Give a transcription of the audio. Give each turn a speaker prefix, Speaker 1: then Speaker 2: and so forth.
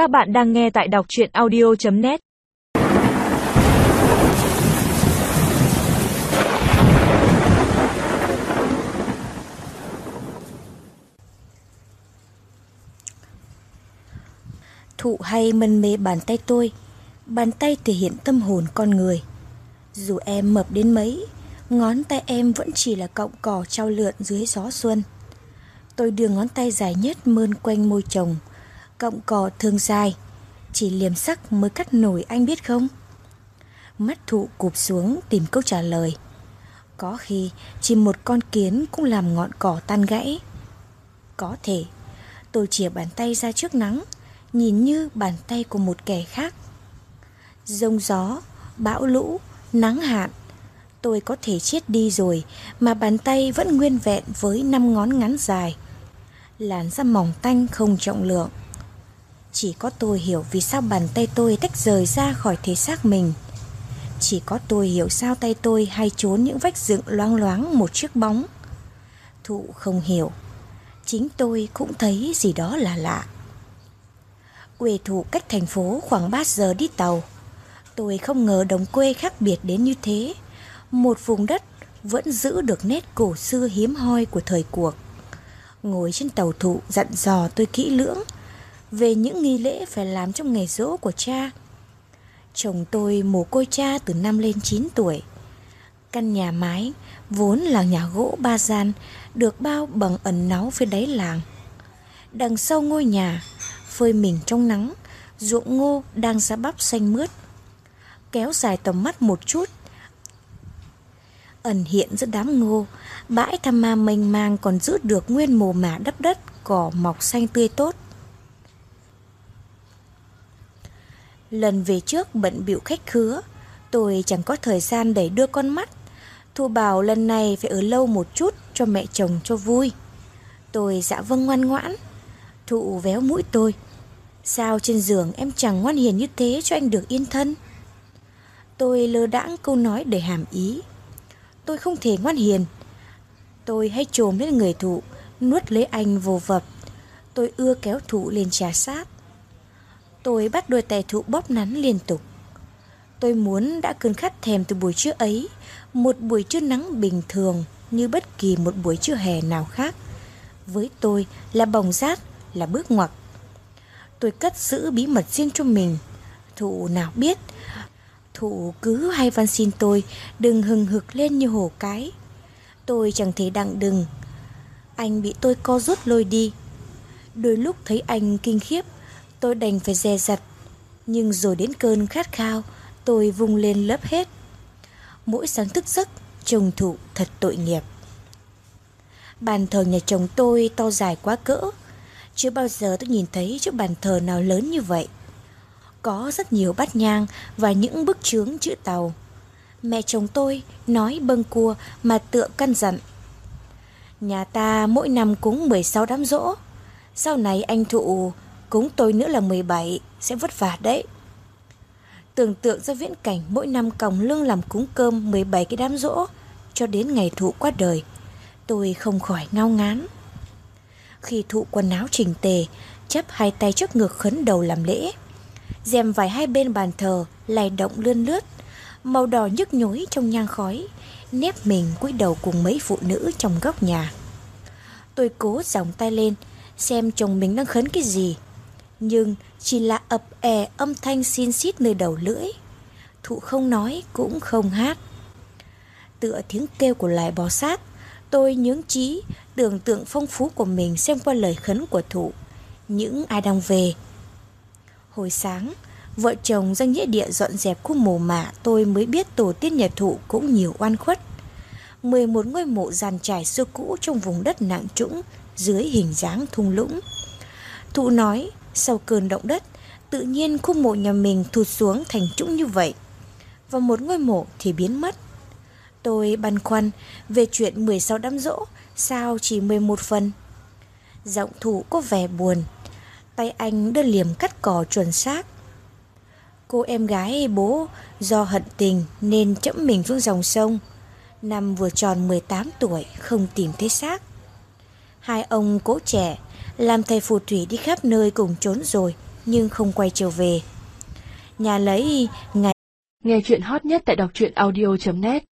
Speaker 1: Các bạn đang nghe tại đọc chuyện audio.net
Speaker 2: Thụ hay mân mê bàn tay tôi, Bàn tay thể hiện tâm hồn con người. Dù em mập đến mấy, Ngón tay em vẫn chỉ là cọng cỏ trao lượn dưới gió xuân. Tôi đưa ngón tay dài nhất mơn quanh môi chồng Cọng cỏ thương dài. Chỉ liềm sắc mới cắt nổi anh biết không? Mắt thụ cụp xuống tìm câu trả lời. Có khi chỉ một con kiến cũng làm ngọn cỏ tan gãy. Có thể Tôi chìa bàn tay ra trước nắng Nhìn như bàn tay của một kẻ khác. Rông gió, bão lũ, nắng hạn. Tôi có thể chết đi rồi Mà bàn tay vẫn nguyên vẹn với năm ngón ngắn dài. Làn da mỏng tanh không trọng lượng. Chỉ có tôi hiểu vì sao bàn tay tôi tách rời ra khỏi thể xác mình. Chỉ có tôi hiểu sao tay tôi hay trốn những vách dựng loáng loáng một chiếc bóng. Thụ không hiểu. Chính tôi cũng thấy gì đó là lạ. Quê thụ cách thành phố khoảng 3 giờ đi tàu. Tôi không ngờ đồng quê khác biệt đến như thế. Một vùng đất vẫn giữ được nét cổ xưa hiếm hoi của thời cuộc. Ngồi trên tàu thụ dặn dò tôi kỹ lưỡng. Về những nghi lễ phải làm trong ngày rỗ của cha. Chồng tôi mồ côi cha từ năm lên 9 tuổi. Căn nhà mái, vốn là nhà gỗ ba gian, Được bao bằng ẩn náu phía đáy làng. Đằng sau ngôi nhà, Phơi mình trong nắng, Ruộng ngô đang ra bắp xanh mướt. Kéo dài tầm mắt một chút, ẩn hiện giữa đám ngô, bãi tham ma mênh mang còn giữ được nguyên mồ mả đắp đất, cỏ mọc xanh tươi tốt. Lần về trước bận biểu khách khứa tôi chẳng có thời gian để đưa con mắt thu bảo lần này phải ở lâu một chút cho mẹ chồng cho vui tôi dạ vâng ngoan ngoãn thụ véo mũi tôi sao trên giường em chẳng ngoan hiền như thế cho anh được yên thân tôi lơ đãng câu nói để hàm ý tôi không thể ngoan hiền. Tôi hay trồm lên người thụ, nuốt lấy anh vô vập. Tôi ưa kéo thụ lên trà sát. Tôi bắt đôi tay thụ bóp nắn liên tục. Tôi muốn đã cơn khát thèm từ buổi trưa ấy, một buổi trưa nắng bình thường như bất kỳ một buổi trưa hè nào khác. Với tôi là bồng rát, là bước ngoặt. Tôi cất giữ bí mật riêng cho mình. Thụ nào biết Thụ cứ hay van xin tôi đừng hừng hực lên như hổ cái. Tôi chẳng thể đặng đừng. Anh bị tôi co rút lôi đi. Đôi lúc thấy anh kinh khiếp, tôi đành phải dè dặt. Nhưng rồi đến cơn khát khao, tôi vung lên lấp hết. Mỗi sáng thức giấc, chồng thụ thật tội nghiệp. Bàn thờ nhà chồng tôi to dài quá cỡ. Chưa bao giờ tôi nhìn thấy chỗ bàn thờ nào lớn như vậy có rất nhiều bát nhang và những bức chướng chữ tàu. Mẹ chồng tôi nói bâng cua mà tựa căn dặn. Nhà ta mỗi năm cúng 16 đám rỗ. Sau này anh thụ cúng tôi nữa là 17 sẽ vất vả đấy. Tưởng tượng ra viễn cảnh mỗi năm còng lưng làm cúng cơm 17 cái đám rỗ cho đến ngày thụ qua đời. Tôi không khỏi ngao ngán. Khi thụ quần áo chỉnh tề, chấp hai tay trước ngực khấn đầu làm lễ dèm vải hai bên bàn thờ lay động lươn lướt màu đỏ nhức nhối trong nhang khói nép mình cúi đầu cùng mấy phụ nữ trong góc nhà tôi cố dòng tay lên xem chồng mình đang khấn cái gì nhưng chỉ là ập è âm thanh xin xít nơi đầu lưỡi thụ không nói cũng không hát tựa tiếng kêu của loài bò sát tôi nhướng trí tưởng tượng phong phú của mình xem qua lời khấn của thụ những ai đang về Hồi sáng, vợ chồng danh nghĩa địa dọn dẹp khu mồ mả tôi mới biết tổ tiên nhà thụ cũng nhiều oan khuất. 11 ngôi mộ giàn trải xưa cũ trong vùng đất nặng trũng dưới hình dáng thung lũng. Thụ nói, sau cơn động đất, tự nhiên khu mộ nhà mình thụt xuống thành trũng như vậy. Và một ngôi mộ thì biến mất. Tôi băn khoăn về chuyện 16 đám rỗ, sao chỉ 11 phần. Giọng thủ có vẻ buồn, tay anh đưa liềm cắt cỏ chuẩn xác. Cô em gái bố do hận tình nên chẫm mình xuống dòng sông. Năm vừa tròn 18 tuổi không tìm thấy xác. Hai ông cố trẻ làm thầy phù thủy đi khắp nơi cùng trốn rồi, nhưng không quay trở về. Nhà lấy ngày
Speaker 1: Nghe chuyện hot nhất tại đọc truyện audio.net